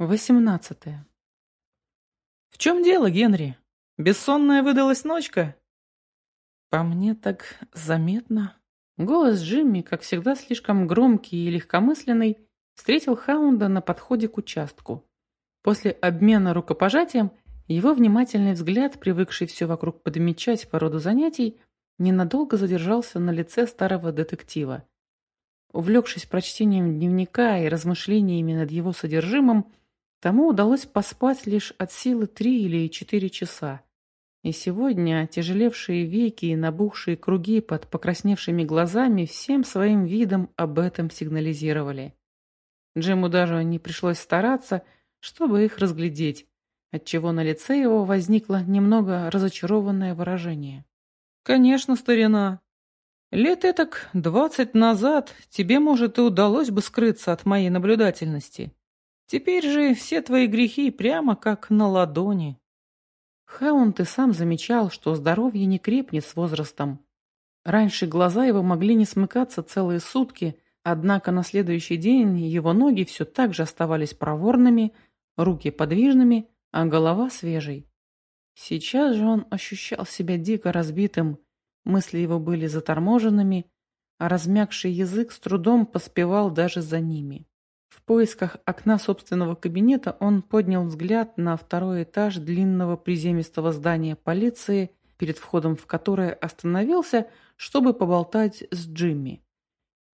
Восемнадцатое. «В чем дело, Генри? Бессонная выдалась ночка?» По мне так заметно. Голос Джимми, как всегда слишком громкий и легкомысленный, встретил Хаунда на подходе к участку. После обмена рукопожатием его внимательный взгляд, привыкший все вокруг подмечать по роду занятий, ненадолго задержался на лице старого детектива. Увлекшись прочтением дневника и размышлениями над его содержимым, Тому удалось поспать лишь от силы три или четыре часа. И сегодня тяжелевшие веки и набухшие круги под покрасневшими глазами всем своим видом об этом сигнализировали. Джиму даже не пришлось стараться, чтобы их разглядеть, отчего на лице его возникло немного разочарованное выражение. «Конечно, старина. Лет этак двадцать назад тебе, может, и удалось бы скрыться от моей наблюдательности. Теперь же все твои грехи прямо как на ладони. Хаунд и сам замечал, что здоровье не крепнет с возрастом. Раньше глаза его могли не смыкаться целые сутки, однако на следующий день его ноги все так же оставались проворными, руки подвижными, а голова свежей. Сейчас же он ощущал себя дико разбитым, мысли его были заторможенными, а размягший язык с трудом поспевал даже за ними. В поисках окна собственного кабинета он поднял взгляд на второй этаж длинного приземистого здания полиции, перед входом в которое остановился, чтобы поболтать с Джимми.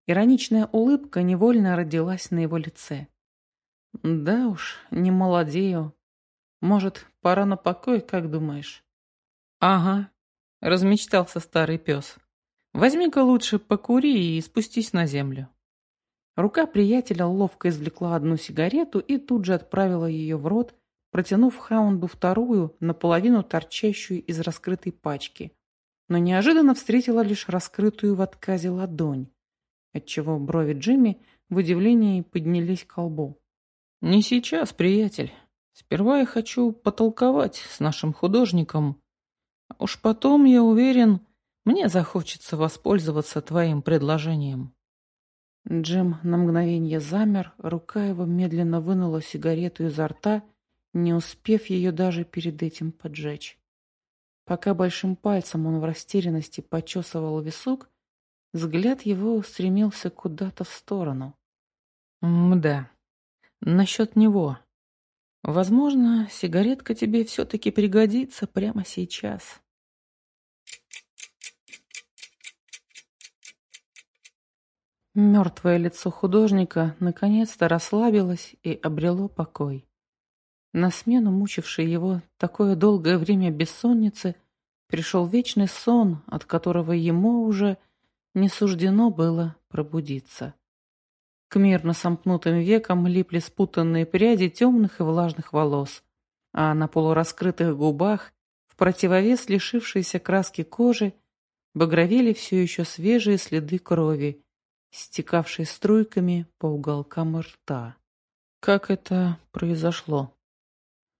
Ироничная улыбка невольно родилась на его лице. «Да уж, не молодею. Может, пора на покой, как думаешь?» «Ага», — размечтался старый пес. «Возьми-ка лучше покури и спустись на землю». Рука приятеля ловко извлекла одну сигарету и тут же отправила ее в рот, протянув Хаунду вторую, наполовину торчащую из раскрытой пачки. Но неожиданно встретила лишь раскрытую в отказе ладонь, отчего брови Джимми в удивлении поднялись к лбу. «Не сейчас, приятель. Сперва я хочу потолковать с нашим художником. Уж потом, я уверен, мне захочется воспользоваться твоим предложением». Джим на мгновение замер, рука его медленно вынула сигарету изо рта, не успев ее даже перед этим поджечь. Пока большим пальцем он в растерянности почесывал висок, взгляд его устремился куда-то в сторону. «Мда, насчет него. Возможно, сигаретка тебе все-таки пригодится прямо сейчас». Мертвое лицо художника наконец-то расслабилось и обрело покой. На смену мучившей его такое долгое время бессонницы пришел вечный сон, от которого ему уже не суждено было пробудиться. К мирно сомкнутым векам липли спутанные пряди темных и влажных волос, а на полураскрытых губах, в противовес лишившейся краски кожи, багровели все еще свежие следы крови, стекавшей струйками по уголкам рта. Как это произошло?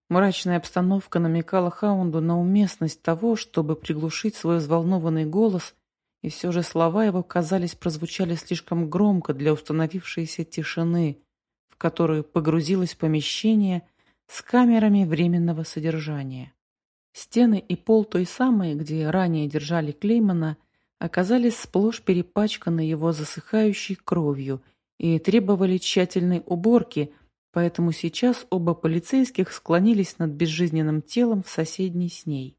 Мрачная обстановка намекала Хаунду на уместность того, чтобы приглушить свой взволнованный голос, и все же слова его, казались, прозвучали слишком громко для установившейся тишины, в которую погрузилось помещение с камерами временного содержания. Стены и пол той самой, где ранее держали Клеймана, оказались сплошь перепачканы его засыхающей кровью и требовали тщательной уборки, поэтому сейчас оба полицейских склонились над безжизненным телом в соседней с ней.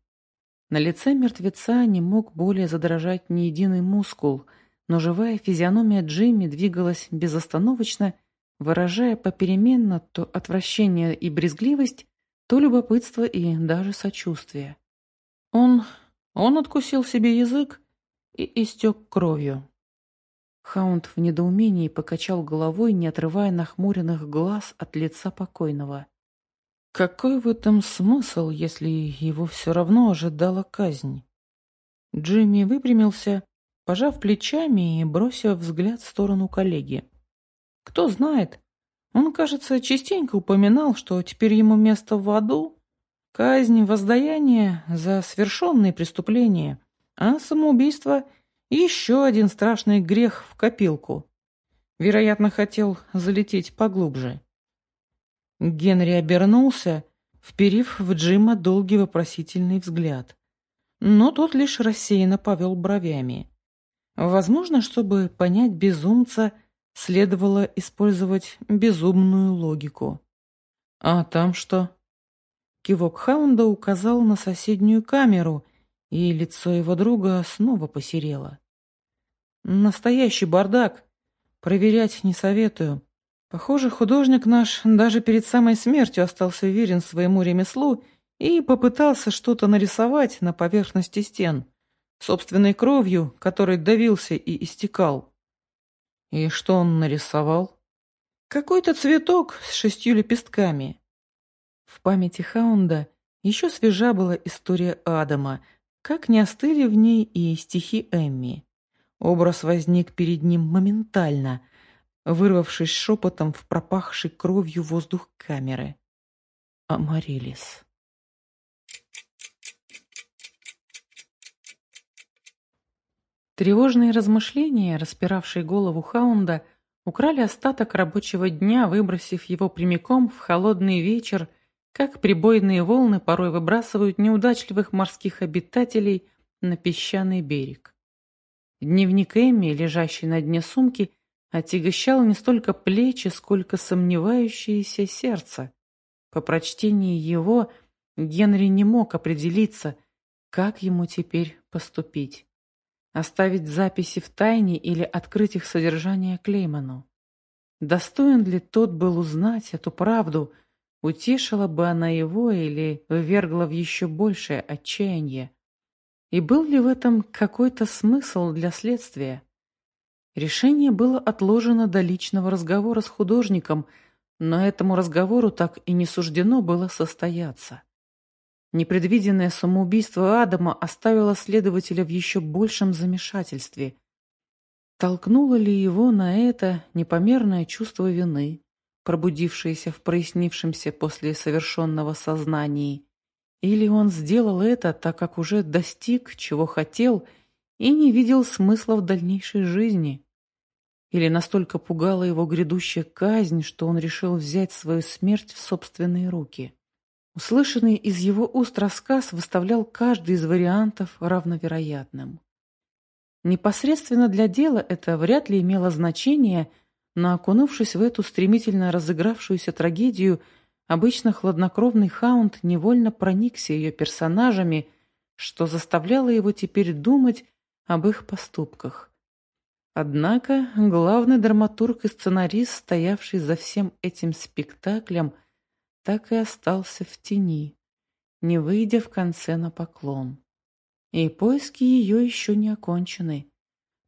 На лице мертвеца не мог более задрожать ни единый мускул, но живая физиономия Джимми двигалась безостановочно, выражая попеременно то отвращение и брезгливость, то любопытство и даже сочувствие. Он... он откусил себе язык, и истек кровью. Хаунд в недоумении покачал головой, не отрывая нахмуренных глаз от лица покойного. Какой в этом смысл, если его все равно ожидала казнь? Джимми выпрямился, пожав плечами и бросив взгляд в сторону коллеги. Кто знает, он, кажется, частенько упоминал, что теперь ему место в аду. Казнь, воздаяние за свершенные преступления а самоубийство — еще один страшный грех в копилку. Вероятно, хотел залететь поглубже. Генри обернулся, вперив в Джима долгий вопросительный взгляд. Но тот лишь рассеянно повел бровями. Возможно, чтобы понять безумца, следовало использовать безумную логику. «А там что?» Кивок Хаунда указал на соседнюю камеру, и лицо его друга снова посерело. «Настоящий бардак. Проверять не советую. Похоже, художник наш даже перед самой смертью остался верен своему ремеслу и попытался что-то нарисовать на поверхности стен, собственной кровью, которой давился и истекал. И что он нарисовал? Какой-то цветок с шестью лепестками. В памяти Хаунда еще свежа была история Адама, как не остыли в ней и стихи Эмми. Образ возник перед ним моментально, вырвавшись шепотом в пропахший кровью воздух камеры. Амарилис. Тревожные размышления, распиравшие голову Хаунда, украли остаток рабочего дня, выбросив его прямиком в холодный вечер, как прибойные волны порой выбрасывают неудачливых морских обитателей на песчаный берег. Дневник Эмми, лежащий на дне сумки, отягощал не столько плечи, сколько сомневающееся сердце. По прочтении его Генри не мог определиться, как ему теперь поступить. Оставить записи в тайне или открыть их содержание Клейману? Достоин ли тот был узнать эту правду, утешила бы она его или ввергла в еще большее отчаяние? И был ли в этом какой-то смысл для следствия? Решение было отложено до личного разговора с художником, но этому разговору так и не суждено было состояться. Непредвиденное самоубийство Адама оставило следователя в еще большем замешательстве. Толкнуло ли его на это непомерное чувство вины, пробудившееся в прояснившемся после совершенного сознании, или он сделал это, так как уже достиг, чего хотел, и не видел смысла в дальнейшей жизни? Или настолько пугала его грядущая казнь, что он решил взять свою смерть в собственные руки? Услышанный из его уст рассказ выставлял каждый из вариантов равновероятным. Непосредственно для дела это вряд ли имело значение, но окунувшись в эту стремительно разыгравшуюся трагедию, обычно хладнокровный Хаунд невольно проникся ее персонажами, что заставляло его теперь думать об их поступках. Однако главный драматург и сценарист, стоявший за всем этим спектаклем – так и остался в тени, не выйдя в конце на поклон. И поиски ее еще не окончены.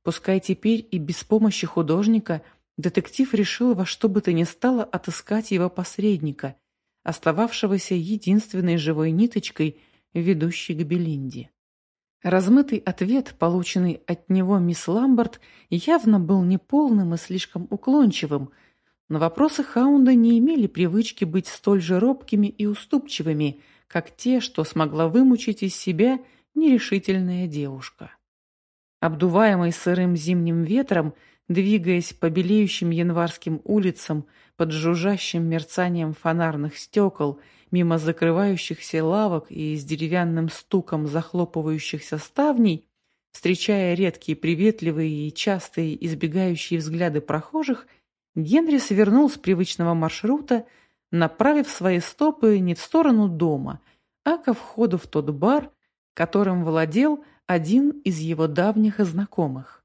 Пускай теперь и без помощи художника детектив решил во что бы то ни стало отыскать его посредника, остававшегося единственной живой ниточкой, ведущей к Белинде. Размытый ответ, полученный от него мисс Ламберт, явно был неполным и слишком уклончивым – но вопросы Хаунда не имели привычки быть столь же робкими и уступчивыми, как те, что смогла вымучить из себя нерешительная девушка. Обдуваемый сырым зимним ветром, двигаясь по белеющим январским улицам под жужжащим мерцанием фонарных стекол, мимо закрывающихся лавок и с деревянным стуком захлопывающихся ставней, встречая редкие приветливые и частые избегающие взгляды прохожих – Генри свернул с привычного маршрута, направив свои стопы не в сторону дома, а ко входу в тот бар, которым владел один из его давних знакомых.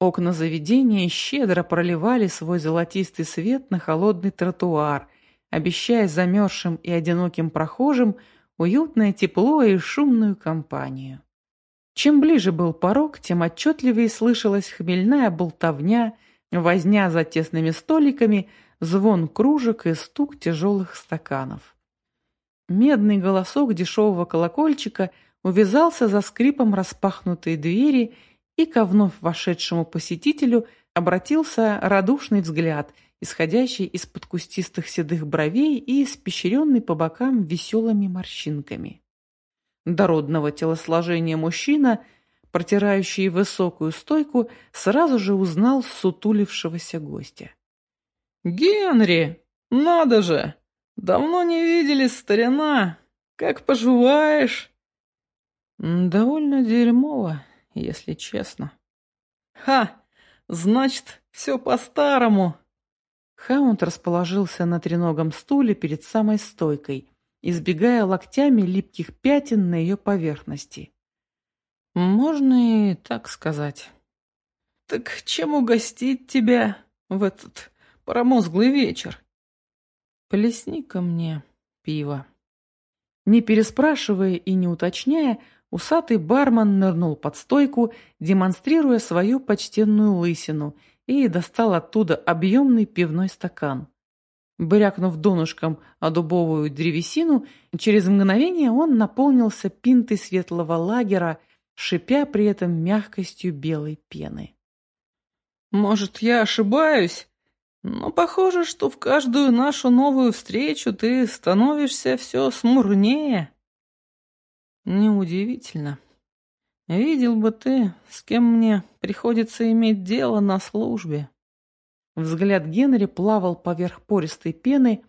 Окна заведения щедро проливали свой золотистый свет на холодный тротуар, обещая замерзшим и одиноким прохожим уютное тепло и шумную компанию. Чем ближе был порог, тем отчетливее слышалась хмельная болтовня Возня за тесными столиками, звон кружек и стук тяжелых стаканов. Медный голосок дешевого колокольчика увязался за скрипом распахнутой двери, и ко вновь вошедшему посетителю обратился радушный взгляд, исходящий из-под кустистых седых бровей и испещренный по бокам веселыми морщинками. Дородного телосложения мужчина – протирающий высокую стойку, сразу же узнал сутулившегося гостя. «Генри!» Надо же! Давно не виделись, старина! Как поживаешь?» «Довольно дерьмово, если честно». «Ха! Значит, все по-старому!» Хаунд расположился на треногом стуле перед самой стойкой, избегая локтями липких пятен на ее поверхности. «Можно и так сказать». «Так чем угостить тебя в этот промозглый вечер?» «Плесни-ка мне пиво». Не переспрашивая и не уточняя, усатый бармен нырнул под стойку, демонстрируя свою почтенную лысину, и достал оттуда объемный пивной стакан. Брякнув донышком о дубовую древесину, через мгновение он наполнился пинтой светлого лагера, шипя при этом мягкостью белой пены. «Может, я ошибаюсь?» Но похоже, что в каждую нашу новую встречу ты становишься все смурнее. Неудивительно. Видел бы ты, с кем мне приходится иметь дело на службе. Взгляд Генри плавал поверх пористой пены,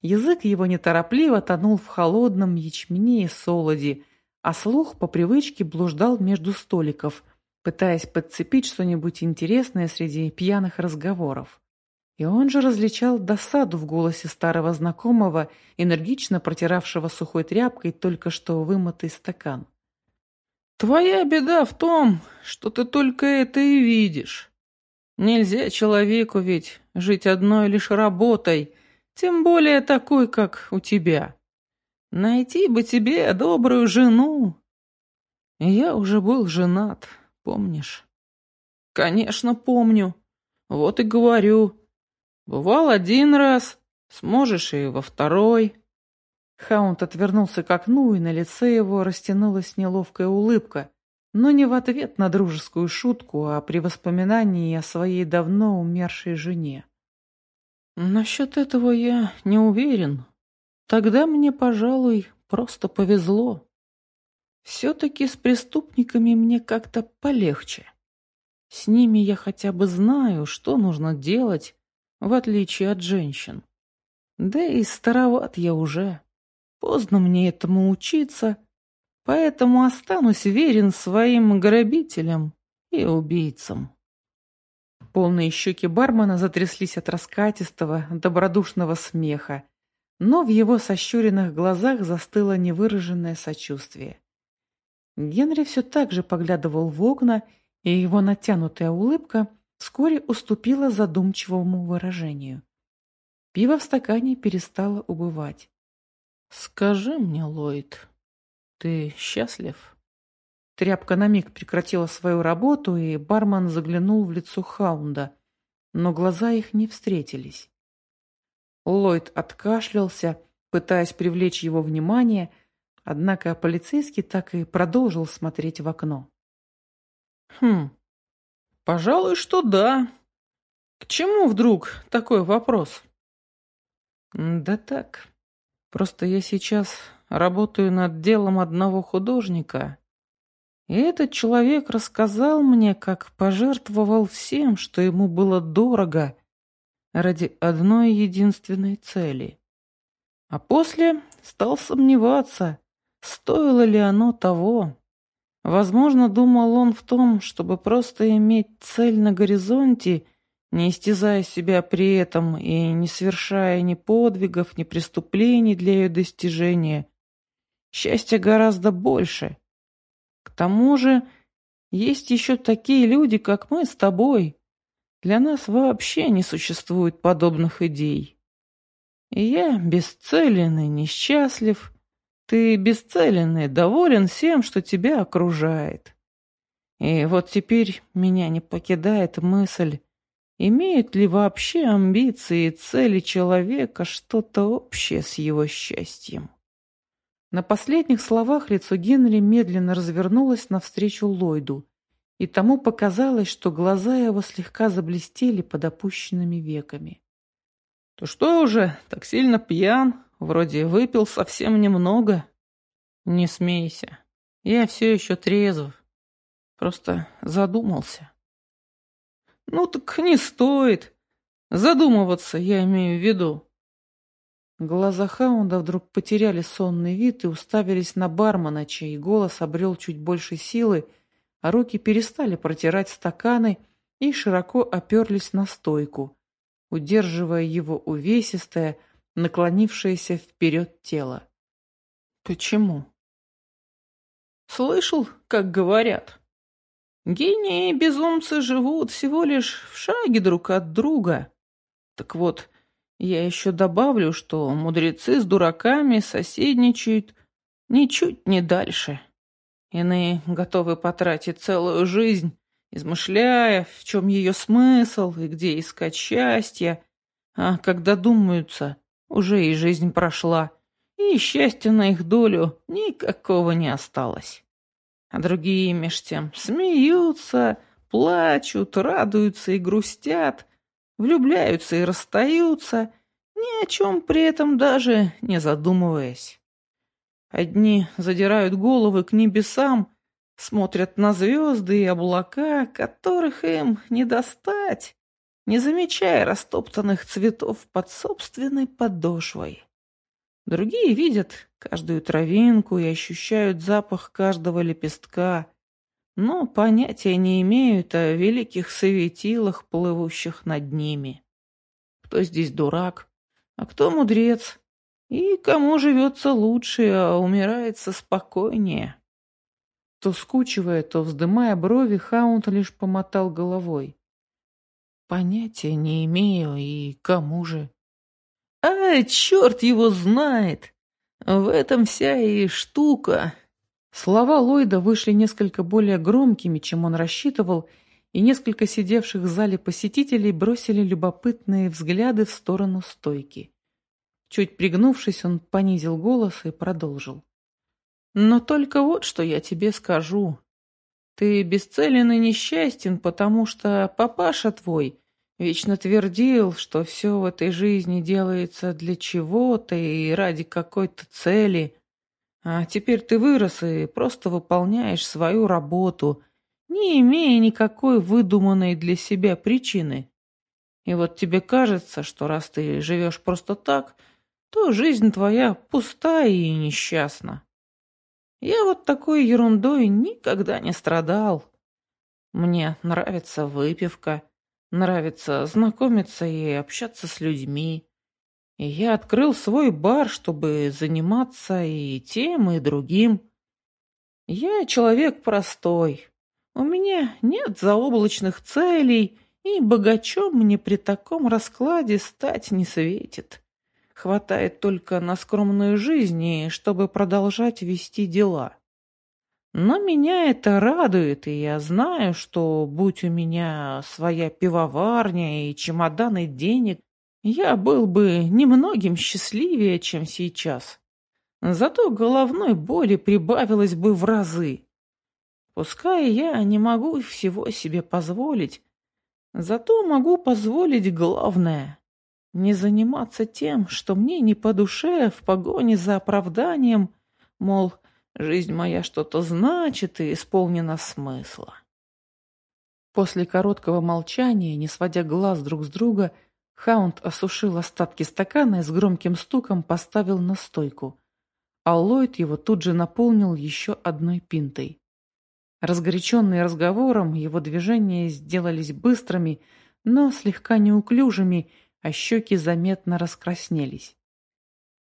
язык его неторопливо тонул в холодном ячмене и солоде, а слух по привычке блуждал между столиков, пытаясь подцепить что-нибудь интересное среди пьяных разговоров. И он же различал досаду в голосе старого знакомого, энергично протиравшего сухой тряпкой только что вымытый стакан. «Твоя беда в том, что ты только это и видишь. Нельзя человеку ведь жить одной лишь работой, тем более такой, как у тебя. Найти бы тебе добрую жену. Я уже был женат, помнишь?» «Конечно, помню. Вот и говорю, Бывал один раз, сможешь и во второй. Хаунд отвернулся к окну, и на лице его растянулась неловкая улыбка, но не в ответ на дружескую шутку, а при воспоминании о своей давно умершей жене. Насчет этого я не уверен. Тогда мне, пожалуй, просто повезло. Все-таки с преступниками мне как-то полегче. С ними я хотя бы знаю, что нужно делать, в отличие от женщин. Да и староват я уже. Поздно мне этому учиться, поэтому останусь верен своим грабителям и убийцам. Полные щеки бармена затряслись от раскатистого, добродушного смеха, но в его сощуренных глазах застыло невыраженное сочувствие. Генри все так же поглядывал в окна, и его натянутая улыбка вскоре уступила задумчивому выражению. Пиво в стакане перестало убывать. «Скажи мне, Ллойд, ты счастлив?» Тряпка на миг прекратила свою работу, и бармен заглянул в лицо Хаунда, но глаза их не встретились. Ллойд откашлялся, пытаясь привлечь его внимание, однако полицейский так и продолжил смотреть в окно. «Хм, Пожалуй, что да. К чему вдруг такой вопрос? Да так. Просто я сейчас работаю над делом одного художника. И этот человек рассказал мне, как пожертвовал всем, что ему было дорого, ради одной единственной цели. А после стал сомневаться, стоило ли оно того. Возможно, думал он в том, чтобы просто иметь цель на горизонте, не истязая себя при этом и не совершая ни подвигов, ни преступлений для ее достижения. Счастья гораздо больше. К тому же, есть еще такие люди, как мы с тобой. Для нас вообще не существует подобных идей. И я бесцелен и несчастлив, ты бесцелен и доволен всем, что тебя окружает. И вот теперь меня не покидает мысль, имеют ли вообще амбиции и цели человека что-то общее с его счастьем. На последних словах лицо Генри медленно развернулось навстречу Ллойду, и тому показалось, что глаза его слегка заблестели под опущенными веками. «То что уже, так сильно пьян?» Вроде выпил совсем немного. Не смейся. Я все еще трезв. Просто задумался. Ну так не стоит. Задумываться я имею в виду. Глаза Хаунда вдруг потеряли сонный вид и уставились на бармена, чей голос обрел чуть больше силы, а руки перестали протирать стаканы и широко оперлись на стойку, удерживая его увесистое, наклонившееся вперед тело. Почему? Слышал, как говорят. Гении и безумцы живут всего лишь в шаге друг от друга. Так вот, я еще добавлю, что мудрецы с дураками соседничают ничуть не дальше. Иные готовы потратить целую жизнь, измышляя, в чем ее смысл и где искать счастье, а когда думаются, уже и жизнь прошла, и счастья на их долю никакого не осталось. А другие меж тем смеются, плачут, радуются и грустят, влюбляются и расстаются, ни о чем при этом даже не задумываясь. Одни задирают головы к небесам, смотрят на звезды и облака, которых им не достать, не замечая растоптанных цветов под собственной подошвой. Другие видят каждую травинку и ощущают запах каждого лепестка, но понятия не имеют о великих светилах, плывущих над ними. Кто здесь дурак, а кто мудрец, и кому живется лучше, а умирается спокойнее. То скучивая, то вздымая брови, Хаунт лишь помотал головой. Понятия не имею, и кому же. А, черт его знает! В этом вся и штука. Слова Ллойда вышли несколько более громкими, чем он рассчитывал, и несколько сидевших в зале посетителей бросили любопытные взгляды в сторону стойки. Чуть пригнувшись, он понизил голос и продолжил. «Но только вот что я тебе скажу. Ты бесцелен и несчастен, потому что папаша твой вечно твердил, что все в этой жизни делается для чего-то и ради какой-то цели». А теперь ты вырос и просто выполняешь свою работу, не имея никакой выдуманной для себя причины. И вот тебе кажется, что раз ты живешь просто так, то жизнь твоя пустая и несчастна. Я вот такой ерундой никогда не страдал. Мне нравится выпивка, нравится знакомиться и общаться с людьми. И я открыл свой бар, чтобы заниматься и тем, и другим. Я человек простой. У меня нет заоблачных целей, и богачом мне при таком раскладе стать не светит. Хватает только на скромную жизнь, чтобы продолжать вести дела. Но меня это радует, и я знаю, что будь у меня своя пивоварня и чемоданы денег, я был бы немногим счастливее, чем сейчас. Зато головной боли прибавилось бы в разы. Пускай я не могу всего себе позволить, зато могу позволить главное — не заниматься тем, что мне не по душе в погоне за оправданием, мол, жизнь моя что-то значит и исполнена смысла. После короткого молчания, не сводя глаз друг с друга, — Хаунд осушил остатки стакана и с громким стуком поставил на стойку, а Ллойд его тут же наполнил еще одной пинтой. Разгоряченный разговором, его движения сделались быстрыми, но слегка неуклюжими, а щеки заметно раскраснелись.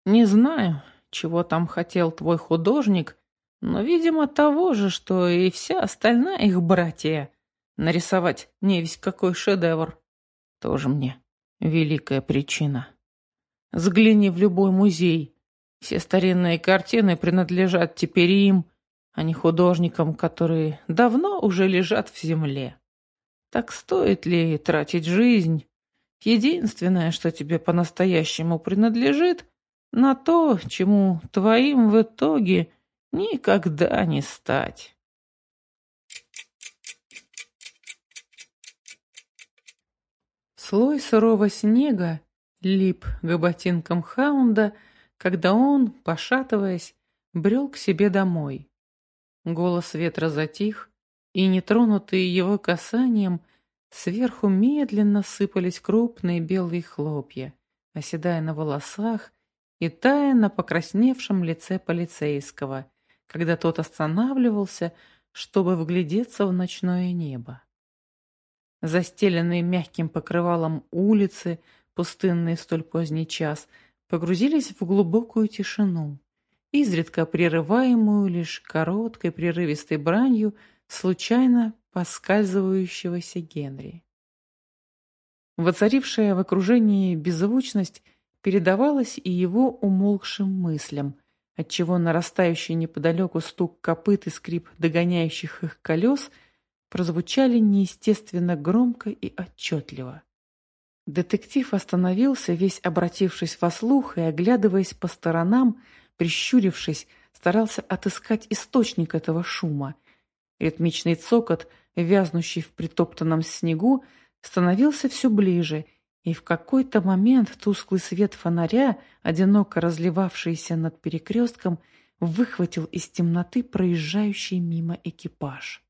«Не знаю, чего там хотел твой художник, но, видимо, того же, что и вся остальная их братья. Нарисовать не весь какой шедевр. Тоже мне великая причина. Взгляни в любой музей. Все старинные картины принадлежат теперь им, а не художникам, которые давно уже лежат в земле. Так стоит ли тратить жизнь? Единственное, что тебе по-настоящему принадлежит, на то, чему твоим в итоге никогда не стать. Слой сырого снега лип к ботинкам Хаунда, когда он, пошатываясь, брел к себе домой. Голос ветра затих, и, нетронутые его касанием, сверху медленно сыпались крупные белые хлопья, оседая на волосах и тая на покрасневшем лице полицейского, когда тот останавливался, чтобы вглядеться в ночное небо. Застеленные мягким покрывалом улицы, пустынные в столь поздний час, погрузились в глубокую тишину, изредка прерываемую лишь короткой прерывистой бранью случайно поскальзывающегося Генри. Воцарившая в окружении беззвучность передавалась и его умолкшим мыслям, отчего нарастающий неподалеку стук копыт и скрип догоняющих их колес прозвучали неестественно громко и отчетливо. Детектив остановился, весь обратившись во слух и оглядываясь по сторонам, прищурившись, старался отыскать источник этого шума. Ритмичный цокот, вязнущий в притоптанном снегу, становился все ближе, и в какой-то момент тусклый свет фонаря, одиноко разливавшийся над перекрестком, выхватил из темноты проезжающий мимо экипаж.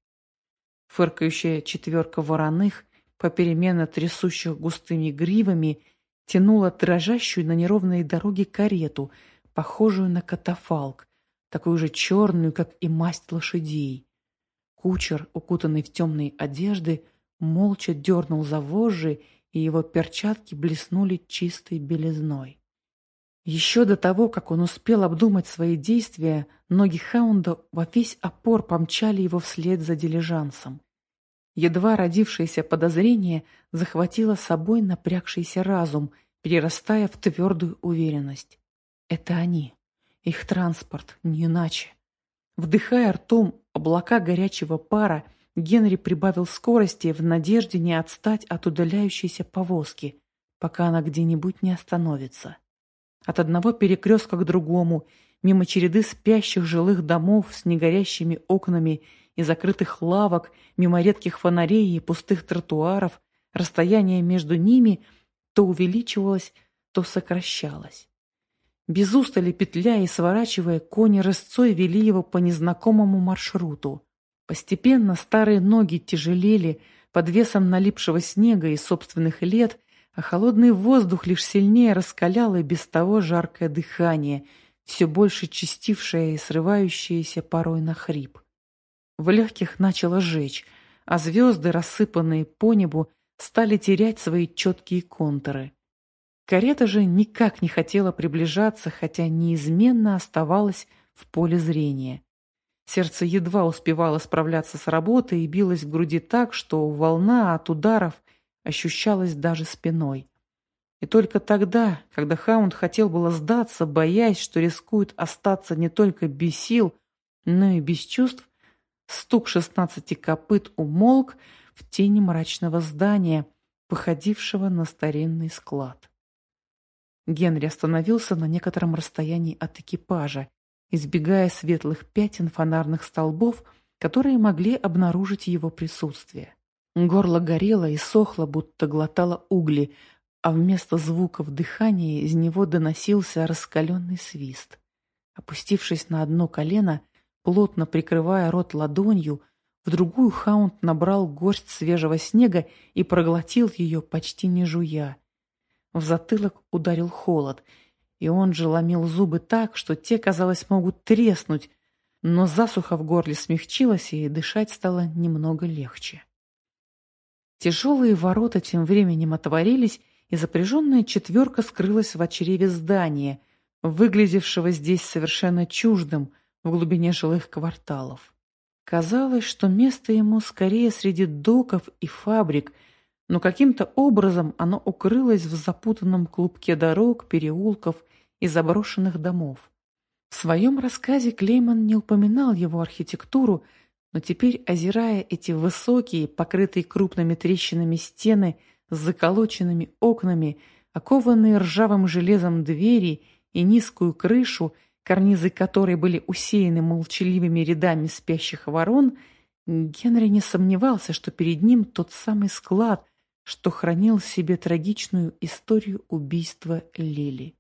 Фыркающая четверка вороных, попеременно трясущих густыми гривами, тянула дрожащую на неровной дороге карету, похожую на катафалк, такую же черную, как и масть лошадей. Кучер, укутанный в темные одежды, молча дернул за вожжи и его перчатки блеснули чистой белизной. Еще до того, как он успел обдумать свои действия, ноги Хаунда во весь опор помчали его вслед за дилижансом. Едва родившееся подозрение захватило собой напрягшийся разум, перерастая в твердую уверенность. Это они, их транспорт, не иначе. Вдыхая ртом облака горячего пара, Генри прибавил скорости в надежде не отстать от удаляющейся повозки, пока она где-нибудь не остановится. От одного перекрестка к другому, мимо череды спящих жилых домов с негорящими окнами и закрытых лавок, мимо редких фонарей и пустых тротуаров, расстояние между ними то увеличивалось, то сокращалось. Без устали петляя и сворачивая, кони рысцой вели его по незнакомому маршруту. Постепенно старые ноги тяжелели под весом налипшего снега и собственных лет, а холодный воздух лишь сильнее раскалял и без того жаркое дыхание, все больше чистившее и срывающееся порой на хрип. В легких начало жечь, а звезды, рассыпанные по небу, стали терять свои четкие контуры. Карета же никак не хотела приближаться, хотя неизменно оставалась в поле зрения. Сердце едва успевало справляться с работой и билось в груди так, что волна от ударов ощущалась даже спиной. И только тогда, когда Хаунд хотел было сдаться, боясь, что рискует остаться не только без сил, но и без чувств, стук шестнадцати копыт умолк в тени мрачного здания, походившего на старинный склад. Генри остановился на некотором расстоянии от экипажа избегая светлых пятен фонарных столбов, которые могли обнаружить его присутствие. Горло горело и сохло, будто глотало угли, а вместо звуков дыхания из него доносился раскаленный свист. Опустившись на одно колено, плотно прикрывая рот ладонью, в другую Хаунд набрал горсть свежего снега и проглотил ее, почти не жуя. В затылок ударил холод — и он же ломил зубы так, что те, казалось, могут треснуть, но засуха в горле смягчилась, и дышать стало немного легче. Тяжелые ворота тем временем отворились, и запряженная четверка скрылась в очереве здания, выглядевшего здесь совершенно чуждым в глубине жилых кварталов. Казалось, что место ему скорее среди доков и фабрик, но каким-то образом оно укрылось в запутанном клубке дорог, переулков и заброшенных домов. В своем рассказе Клейман не упоминал его архитектуру, но теперь, озирая эти высокие, покрытые крупными трещинами стены с заколоченными окнами, окованные ржавым железом двери и низкую крышу, карнизы которой были усеяны молчаливыми рядами спящих ворон, Генри не сомневался, что перед ним тот самый склад, что хранил в себе трагичную историю убийства Лили.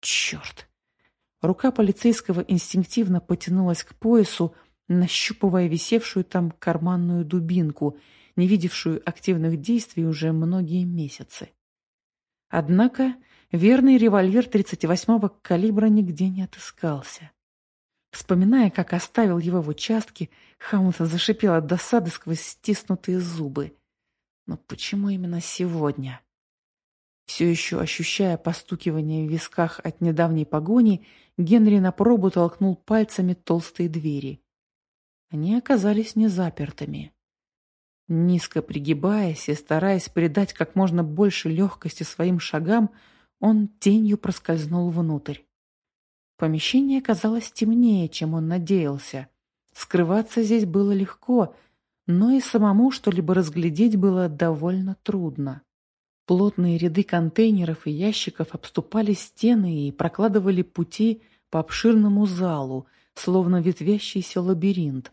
Черт! Рука полицейского инстинктивно потянулась к поясу, нащупывая висевшую там карманную дубинку, не видевшую активных действий уже многие месяцы. Однако верный револьвер 38-го калибра нигде не отыскался. Вспоминая, как оставил его в участке, Хаунс зашипел от досады сквозь стиснутые зубы. Но почему именно сегодня? Все еще ощущая постукивание в висках от недавней погони, Генри на пробу толкнул пальцами толстые двери. Они оказались незапертыми. Низко пригибаясь и стараясь придать как можно больше легкости своим шагам, он тенью проскользнул внутрь. Помещение казалось темнее, чем он надеялся. Скрываться здесь было легко, но и самому что-либо разглядеть было довольно трудно. Плотные ряды контейнеров и ящиков обступали стены и прокладывали пути по обширному залу, словно ветвящийся лабиринт.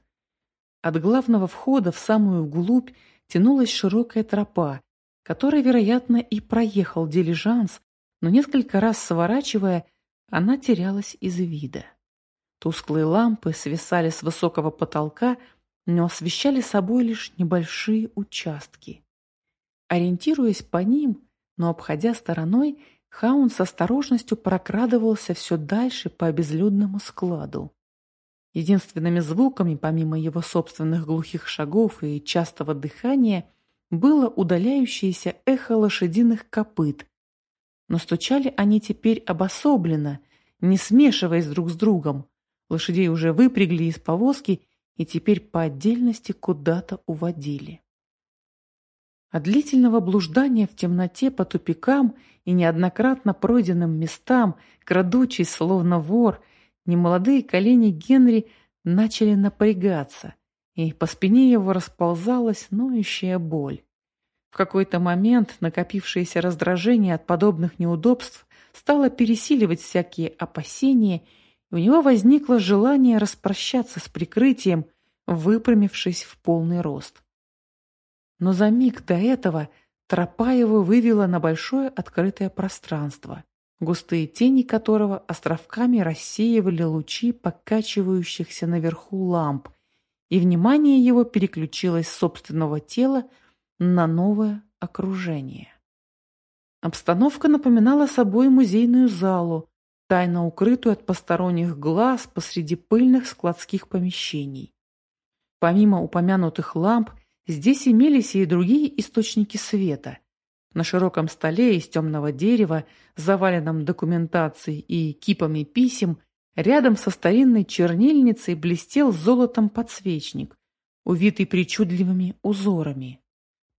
От главного входа в самую вглубь тянулась широкая тропа, которой, вероятно, и проехал дилижанс, но несколько раз сворачивая, она терялась из вида. Тусклые лампы свисали с высокого потолка, но освещали собой лишь небольшие участки. Ориентируясь по ним, но обходя стороной, Хаун с осторожностью прокрадывался все дальше по безлюдному складу. Единственными звуками, помимо его собственных глухих шагов и частого дыхания, было удаляющееся эхо лошадиных копыт, но стучали они теперь обособленно, не смешиваясь друг с другом. Лошадей уже выпрягли из повозки и теперь по отдельности куда-то уводили. От длительного блуждания в темноте по тупикам и неоднократно пройденным местам, крадучий словно вор, немолодые колени Генри начали напрягаться, и по спине его расползалась ноющая боль. В какой-то момент накопившееся раздражение от подобных неудобств стало пересиливать всякие опасения, и у него возникло желание распрощаться с прикрытием, выпрямившись в полный рост. Но за миг до этого тропа его вывела на большое открытое пространство, густые тени которого островками рассеивали лучи покачивающихся наверху ламп, и внимание его переключилось с собственного тела на новое окружение. Обстановка напоминала собой музейную залу, тайно укрытую от посторонних глаз посреди пыльных складских помещений. Помимо упомянутых ламп, здесь имелись и другие источники света. На широком столе из темного дерева, заваленном документацией и кипами писем, рядом со старинной чернильницей блестел золотом подсвечник, увитый причудливыми узорами.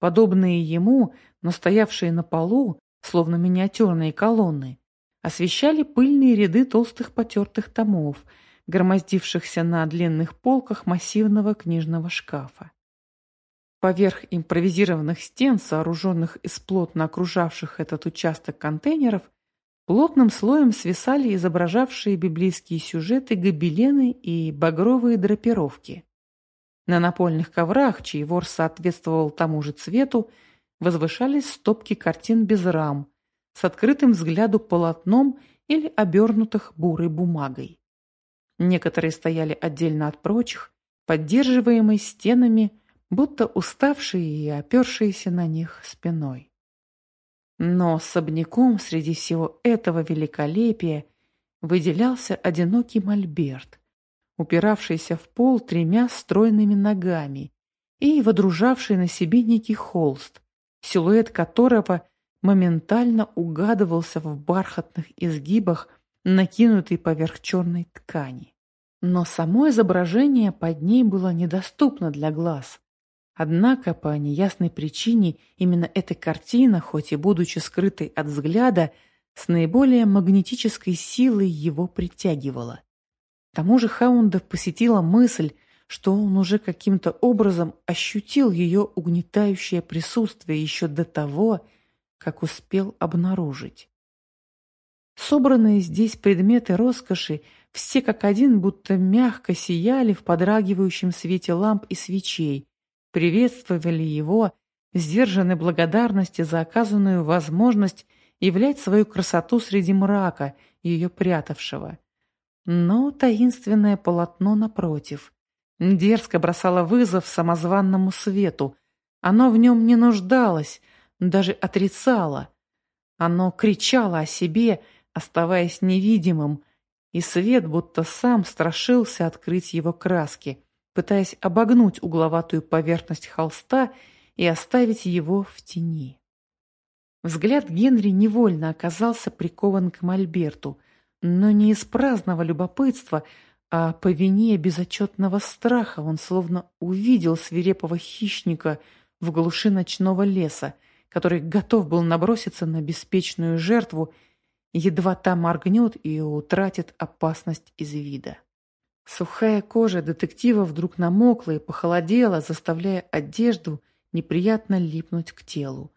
Подобные ему, но стоявшие на полу, словно миниатюрные колонны, освещали пыльные ряды толстых потертых томов, громоздившихся на длинных полках массивного книжного шкафа. Поверх импровизированных стен, сооруженных из плотно окружавших этот участок контейнеров, плотным слоем свисали изображавшие библейские сюжеты гобелены и багровые драпировки. На напольных коврах, чей ворс соответствовал тому же цвету, возвышались стопки картин без рам, с открытым взгляду полотном или обернутых бурой бумагой. Некоторые стояли отдельно от прочих, поддерживаемые стенами, будто уставшие и опершиеся на них спиной. Но особняком среди всего этого великолепия выделялся одинокий мольберт, упиравшийся в пол тремя стройными ногами и водружавший на себе некий холст, силуэт которого моментально угадывался в бархатных изгибах, накинутой поверх черной ткани. Но само изображение под ней было недоступно для глаз. Однако по неясной причине именно эта картина, хоть и будучи скрытой от взгляда, с наиболее магнетической силой его притягивала. К тому же Хаунда посетила мысль, что он уже каким-то образом ощутил ее угнетающее присутствие еще до того, как успел обнаружить. Собранные здесь предметы роскоши все как один будто мягко сияли в подрагивающем свете ламп и свечей, приветствовали его, сдержанной благодарности за оказанную возможность являть свою красоту среди мрака, ее прятавшего. Но таинственное полотно напротив дерзко бросало вызов самозванному свету. Оно в нем не нуждалось, даже отрицало. Оно кричало о себе, оставаясь невидимым, и свет будто сам страшился открыть его краски, пытаясь обогнуть угловатую поверхность холста и оставить его в тени. Взгляд Генри невольно оказался прикован к Мольберту, но не из праздного любопытства, а по вине безотчетного страха он словно увидел свирепого хищника в глуши ночного леса, который готов был наброситься на беспечную жертву, едва та моргнет и утратит опасность из вида. Сухая кожа детектива вдруг намокла и похолодела, заставляя одежду неприятно липнуть к телу.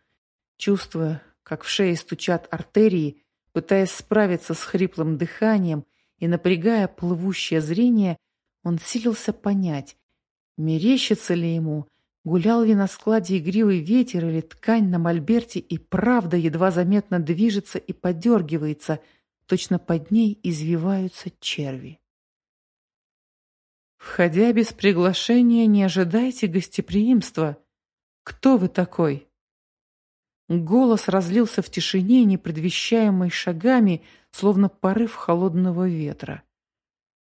Чувствуя, как в шее стучат артерии, пытаясь справиться с хриплым дыханием и напрягая плывущее зрение, он силился понять, мерещится ли ему, гулял ли на складе игривый ветер или ткань на мольберте и правда едва заметно движется и подергивается, точно под ней извиваются черви. Входя без приглашения, не ожидайте гостеприимства. Кто вы такой? Голос разлился в тишине, не предвещаемой шагами, словно порыв холодного ветра.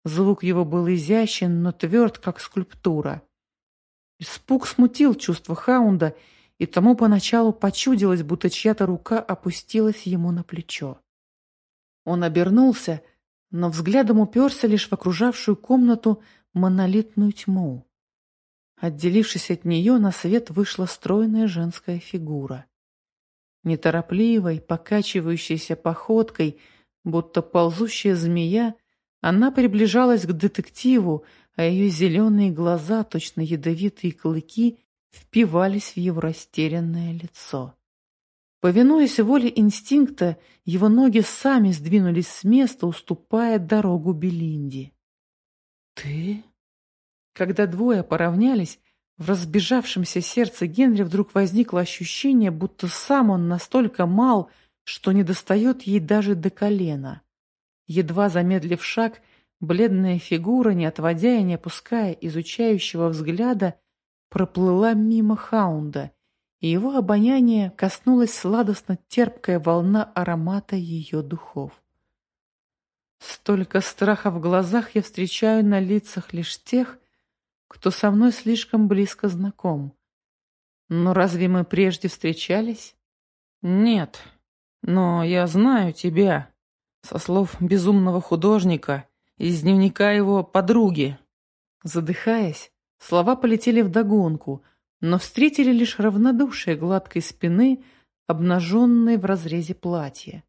Звук его был изящен, но тверд, как скульптура. Испуг смутил чувство Хаунда, и тому поначалу почудилось, будто чья-то рука опустилась ему на плечо. Он обернулся, но взглядом уперся лишь в окружавшую комнату монолитную тьму. Отделившись от нее, на свет вышла стройная женская фигура. Неторопливой, покачивающейся походкой, будто ползущая змея, она приближалась к детективу, а ее зеленые глаза, точно ядовитые клыки, впивались в его растерянное лицо. Повинуясь воле инстинкта, его ноги сами сдвинулись с места, уступая дорогу Белинде. «Ты?» Когда двое поравнялись, в разбежавшемся сердце Генри вдруг возникло ощущение, будто сам он настолько мал, что не достает ей даже до колена. Едва замедлив шаг, бледная фигура, не отводя и не опуская изучающего взгляда, проплыла мимо Хаунда, и его обоняние коснулась сладостно-терпкая волна аромата ее духов. Столько страха в глазах я встречаю на лицах лишь тех, кто со мной слишком близко знаком. Но разве мы прежде встречались? Нет, но я знаю тебя, со слов безумного художника, из дневника его подруги. Задыхаясь, слова полетели вдогонку, но встретили лишь равнодушие гладкой спины, обнаженной в разрезе платья.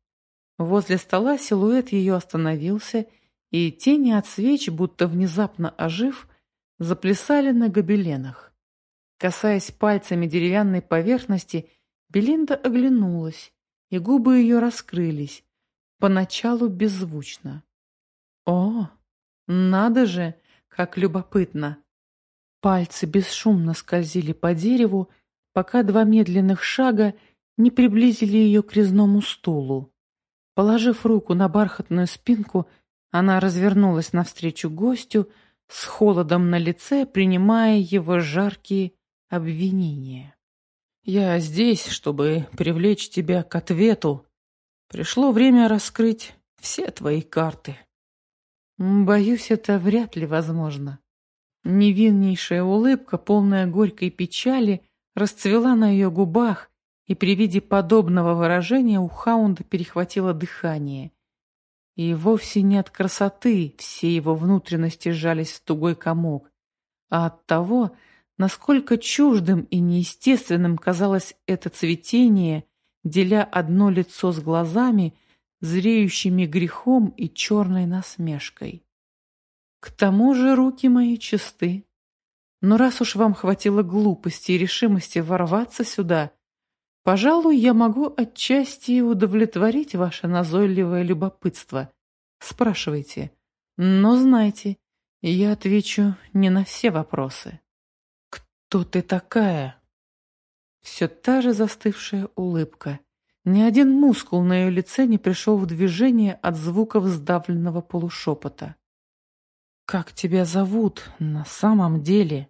Возле стола силуэт ее остановился, и тени от свеч, будто внезапно ожив, заплясали на гобеленах. Касаясь пальцами деревянной поверхности, Белинда оглянулась, и губы ее раскрылись, поначалу беззвучно. О, надо же, как любопытно! Пальцы бесшумно скользили по дереву, пока два медленных шага не приблизили ее к резному стулу. Положив руку на бархатную спинку, она развернулась навстречу гостю, с холодом на лице, принимая его жаркие обвинения. «Я здесь, чтобы привлечь тебя к ответу. Пришло время раскрыть все твои карты». «Боюсь, это вряд ли возможно». Невиннейшая улыбка, полная горькой печали, расцвела на ее губах, и при виде подобного выражения у Хаунда перехватило дыхание. И вовсе не от красоты все его внутренности сжались в тугой комок, а от того, насколько чуждым и неестественным казалось это цветение, деля одно лицо с глазами, зреющими грехом и черной насмешкой. К тому же руки мои чисты. Но раз уж вам хватило глупости и решимости ворваться сюда, Пожалуй, я могу отчасти удовлетворить ваше назойливое любопытство. Спрашивайте. Но знайте, я отвечу не на все вопросы. Кто ты такая? Все та же застывшая улыбка. Ни один мускул на ее лице не пришел в движение от звуков сдавленного полушепота. «Как тебя зовут на самом деле?»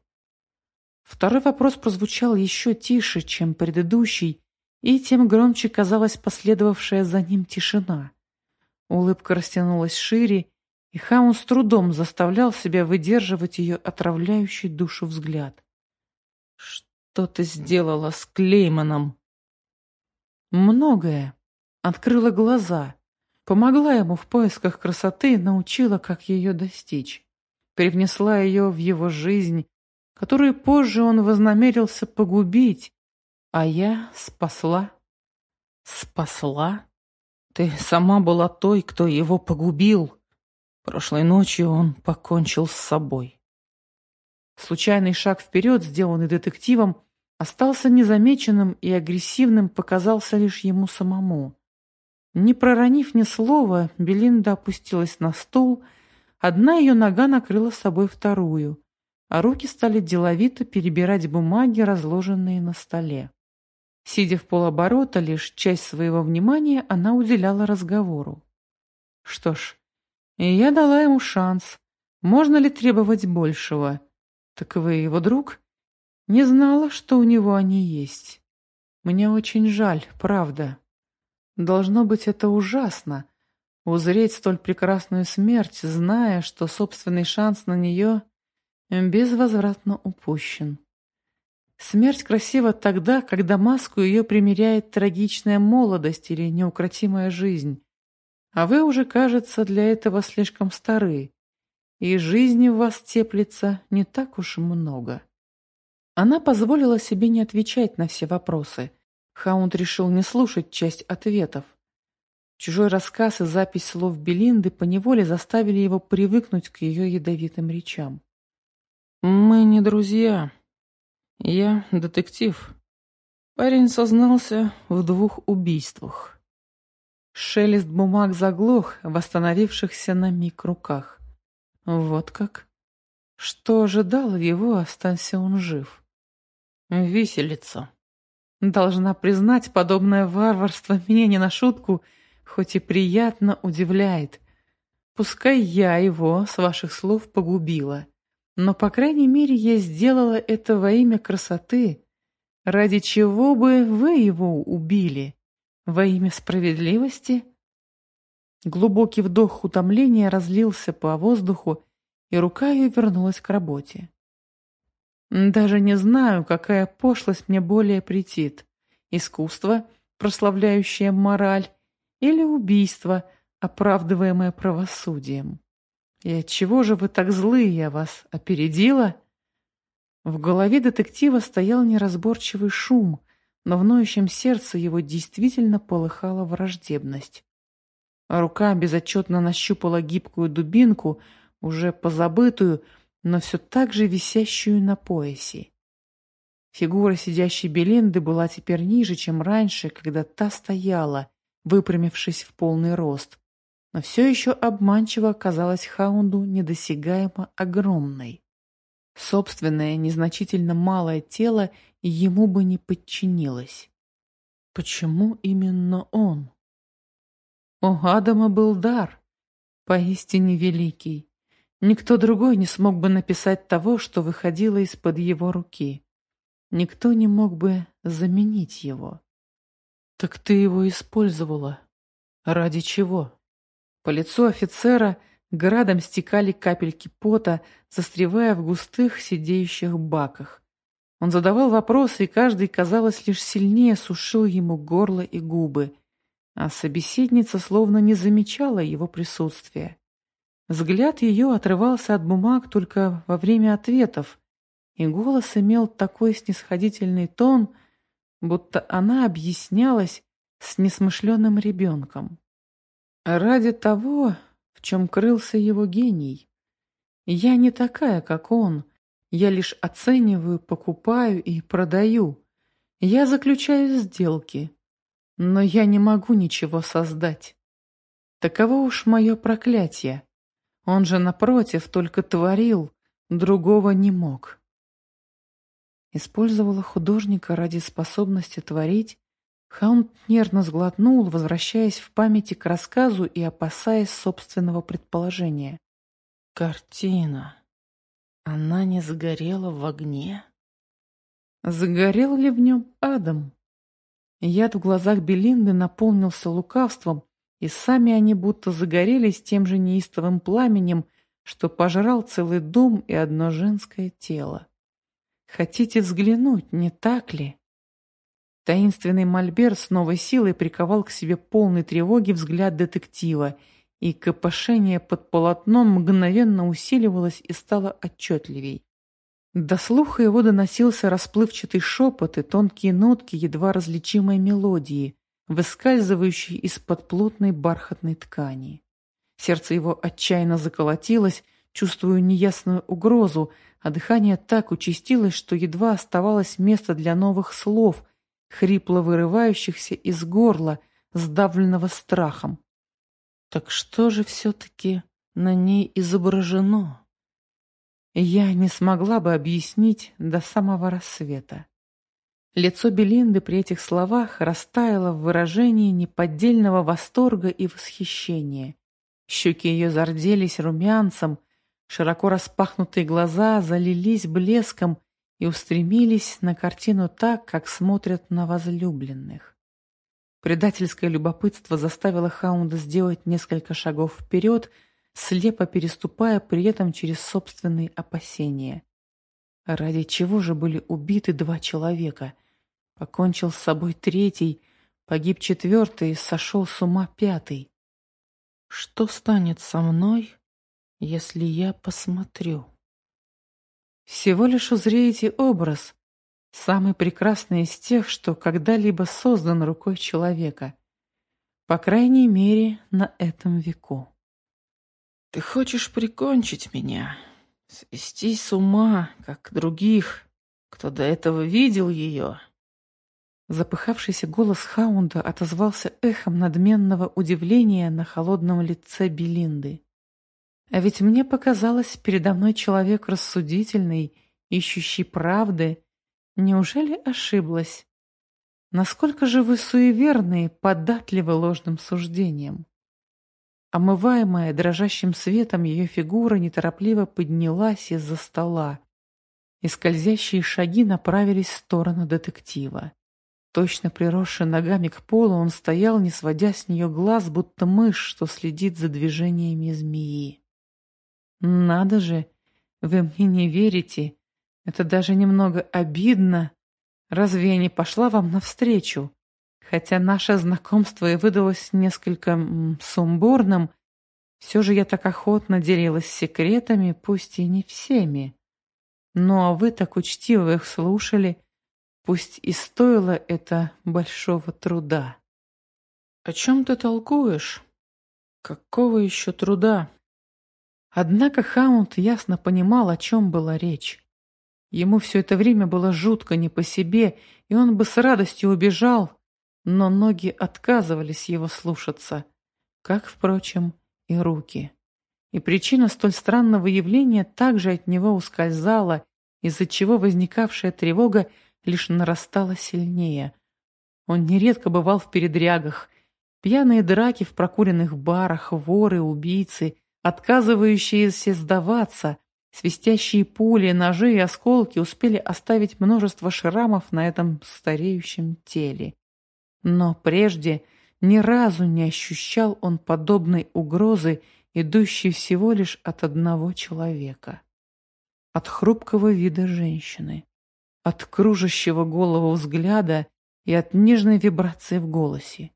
Второй вопрос прозвучал еще тише, чем предыдущий, и тем громче казалась последовавшая за ним тишина. Улыбка растянулась шире, и Хаун с трудом заставлял себя выдерживать ее отравляющий душу взгляд. «Что ты сделала с Клейманом?» «Многое. Открыла глаза. Помогла ему в поисках красоты и научила, как ее достичь. Привнесла ее в его жизнь, которую позже он вознамерился погубить, а я спасла». «Спасла? Ты сама была той, кто его погубил». Прошлой ночью он покончил с собой. Случайный шаг вперед, сделанный детективом, остался незамеченным и агрессивным показался лишь ему самому. Не проронив ни слова, Белинда опустилась на стул, одна ее нога накрыла собой вторую, а руки стали деловито перебирать бумаги, разложенные на столе. Сидя в полоборота, лишь часть своего внимания она уделяла разговору. Что ж, я дала ему шанс. Можно ли требовать большего? Так вы его друг? Не знала, что у него они есть. Мне очень жаль, правда. Должно быть, это ужасно. Узреть столь прекрасную смерть, зная, что собственный шанс на нее безвозвратно упущен. Смерть красива тогда, когда маску ее примеряет трагичная молодость или неукротимая жизнь. А вы уже, кажется, для этого слишком стары, и жизни в вас теплится не так уж много. Она позволила себе не отвечать на все вопросы. Хаунд решил не слушать часть ответов. Чужой рассказ и запись слов Белинды поневоле заставили его привыкнуть к ее ядовитым речам. «Мы не друзья. Я детектив». Парень сознался в двух убийствах. Шелест бумаг заглох, восстановившихся на миг руках. Вот как? Что ожидало его, останься он жив? Виселица. Должна признать, подобное варварство меня не на шутку, хоть и приятно удивляет. Пускай я его, с ваших слов, погубила. Но, по крайней мере, я сделала это во имя красоты. Ради чего бы вы его убили? Во имя справедливости? Глубокий вдох утомления разлился по воздуху, и рука ее вернулась к работе. Даже не знаю, какая пошлость мне более претит. Искусство, прославляющее мораль, или убийство, оправдываемое правосудием. И отчего же вы так злы, я вас опередила? В голове детектива стоял неразборчивый шум, но в ноющем сердце его действительно полыхала враждебность. рука безотчетно нащупала гибкую дубинку, уже позабытую, но все так же висящую на поясе. Фигура сидящей Беленды была теперь ниже, чем раньше, когда та стояла, выпрямившись в полный рост, но все еще обманчиво казалась Хаунду недосягаемо огромной. Собственное незначительно малое тело ему бы не подчинилось. Почему именно он? У Адама был дар, поистине великий. Никто другой не смог бы написать того, что выходило из-под его руки. Никто не мог бы заменить его. Так ты его использовала. Ради чего? По лицу офицера градом стекали капельки пота, застревая в густых сидеющих баках. Он задавал вопросы, и каждый, казалось, лишь сильнее сушил ему горло и губы, а собеседница словно не замечала его присутствия. Взгляд ее отрывался от бумаг только во время ответов, и голос имел такой снисходительный тон, будто она объяснялась с несмышленным ребенком. Ради того, в чем крылся его гений. Я не такая, как он, я лишь оцениваю, покупаю и продаю. Я заключаю сделки. Но я не могу ничего создать. Таково уж мое проклятие. Он же, напротив, только творил, другого не мог. Использовала художника ради способности творить, Хаунд нервно сглотнул, возвращаясь в памяти к рассказу и опасаясь собственного предположения. Картина. Она не сгорела в огне? Загорел ли в нем Адам? Яд в глазах Белинды наполнился лукавством, и сами они будто загорелись тем же неистовым пламенем, что пожрал целый дом и одно женское тело. Хотите взглянуть, не так ли? Таинственный мольбер с новой силой приковал к себе полной тревоги взгляд детектива, и копошение под полотном мгновенно усиливалось и стало отчетливей. До слуха его доносился расплывчатый шепот и тонкие нотки едва различимой мелодии, выскальзывающей из-под плотной бархатной ткани. Сердце его отчаянно заколотилось, чувствуя неясную угрозу, а дыхание так участилось, что едва оставалось место для новых слов, хрипло вырывающихся из горла, сдавленного страхом. Так что же все-таки на ней изображено? Я не смогла бы объяснить до самого рассвета. Лицо Белинды при этих словах растаяло в выражении неподдельного восторга и восхищения. Щеки ее зарделись румянцем, широко распахнутые глаза залились блеском и устремились на картину так, как смотрят на возлюбленных. Предательское любопытство заставило Хаунда сделать несколько шагов вперед, слепо переступая при этом через собственные опасения. Ради чего же были убиты два человека? Покончил с собой третий, погиб четвертый, сошел с ума пятый. Что станет со мной, если я посмотрю? Всего лишь узреете образ, самый прекрасный из тех, что когда-либо создан рукой человека, по крайней мере, на этом веку. Ты хочешь прикончить меня, свести с ума, как других, кто до этого видел ее? Запыхавшийся голос Хаунда отозвался эхом надменного удивления на холодном лице Белинды. А ведь мне показалось, передо мной человек рассудительный, ищущий правды. Неужели ошиблась? Насколько же вы суеверны и податливы ложным суждениям? Омываемая дрожащим светом ее фигура неторопливо поднялась из-за стола, и скользящие шаги направились в сторону детектива. Точно приросший ногами к полу, он стоял, не сводя с нее глаз, будто мышь, что следит за движениями змеи. «Надо же! Вы мне не верите! Это даже немного обидно! Разве я не пошла вам навстречу? Хотя наше знакомство и выдалось несколько сумбурным, все же я так охотно делилась секретами, пусть и не всеми. Ну а вы так учтиво их слушали — Пусть и стоило это большого труда. О чем ты толкуешь? Какого еще труда? Однако Хаунт ясно понимал, о чем была речь. Ему все это время было жутко не по себе, и он бы с радостью убежал, но ноги отказывались его слушаться, как, впрочем, и руки. И причина столь странного явления также от него ускользала, из-за чего возникавшая тревога лишь нарастало сильнее. Он нередко бывал в передрягах. Пьяные драки в прокуренных барах, воры, убийцы, отказывающиеся сдаваться, свистящие пули, ножи и осколки успели оставить множество шрамов на этом стареющем теле. Но прежде ни разу не ощущал он подобной угрозы, идущей всего лишь от одного человека. От хрупкого вида женщины от кружащего голову взгляда и от нежной вибрации в голосе.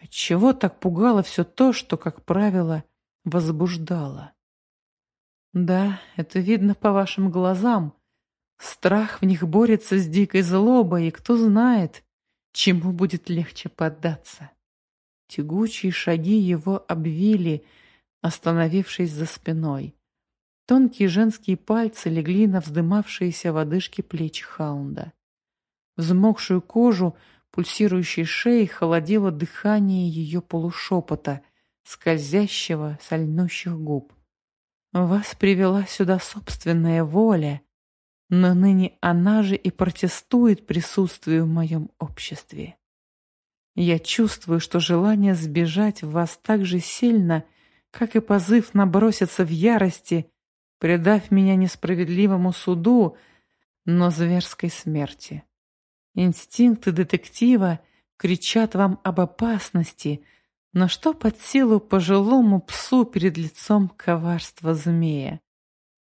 Отчего так пугало все то, что, как правило, возбуждало? Да, это видно по вашим глазам. Страх в них борется с дикой злобой, и кто знает, чему будет легче поддаться. Тягучие шаги его обвили, остановившись за спиной. Тонкие женские пальцы легли на вздымавшиеся водышки плеч Хаунда. Взмокшую кожу, пульсирующей шеи холодило дыхание ее полушепота, скользящего с льнущих губ. «Вас привела сюда собственная воля, но ныне она же и протестует присутствию в моем обществе. Я чувствую, что желание сбежать в вас так же сильно, как и позыв наброситься в ярости предав меня несправедливому суду, но зверской смерти. Инстинкты детектива кричат вам об опасности, но что под силу пожилому псу перед лицом коварства змея?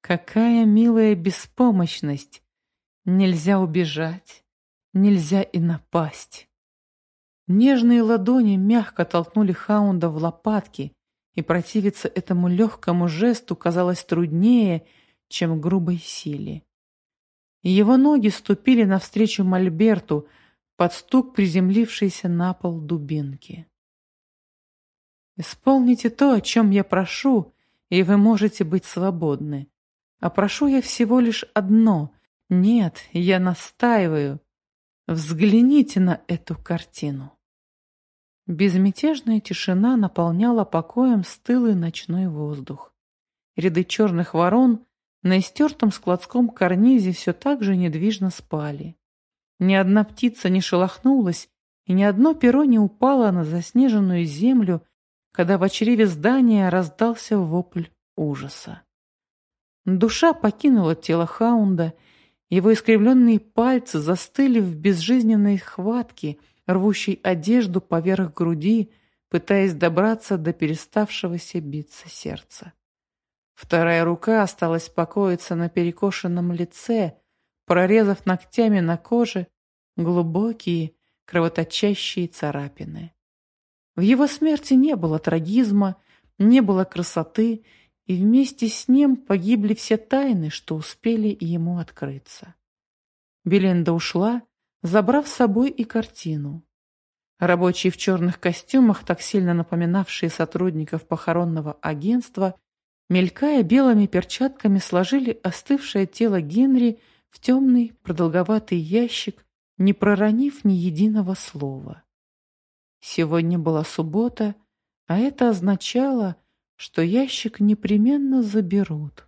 Какая милая беспомощность! Нельзя убежать, нельзя и напасть. Нежные ладони мягко толкнули Хаунда в лопатки, и противиться этому легкому жесту казалось труднее, чем грубой силе. Его ноги ступили навстречу Мольберту под стук приземлившейся на пол дубинки. «Исполните то, о чем я прошу, и вы можете быть свободны. А прошу я всего лишь одно. Нет, я настаиваю. Взгляните на эту картину». Безмятежная тишина наполняла покоем стылый ночной воздух. Ряды черных ворон на истертом складском карнизе все так же недвижно спали. Ни одна птица не шелохнулась, и ни одно перо не упало на заснеженную землю, когда в очреве здания раздался вопль ужаса. Душа покинула тело Хаунда, его искривленные пальцы застыли в безжизненной хватке — рвущий одежду поверх груди, пытаясь добраться до переставшегося биться сердца. Вторая рука осталась покоиться на перекошенном лице, прорезав ногтями на коже глубокие кровоточащие царапины. В его смерти не было трагизма, не было красоты, и вместе с ним погибли все тайны, что успели ему открыться. Беленда ушла, забрав с собой и картину. Рабочие в черных костюмах, так сильно напоминавшие сотрудников похоронного агентства, мелькая белыми перчатками, сложили остывшее тело Генри в темный продолговатый ящик, не проронив ни единого слова. Сегодня была суббота, а это означало, что ящик непременно заберут,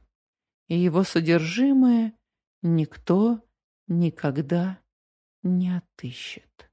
и его содержимое никто никогда не отыщет.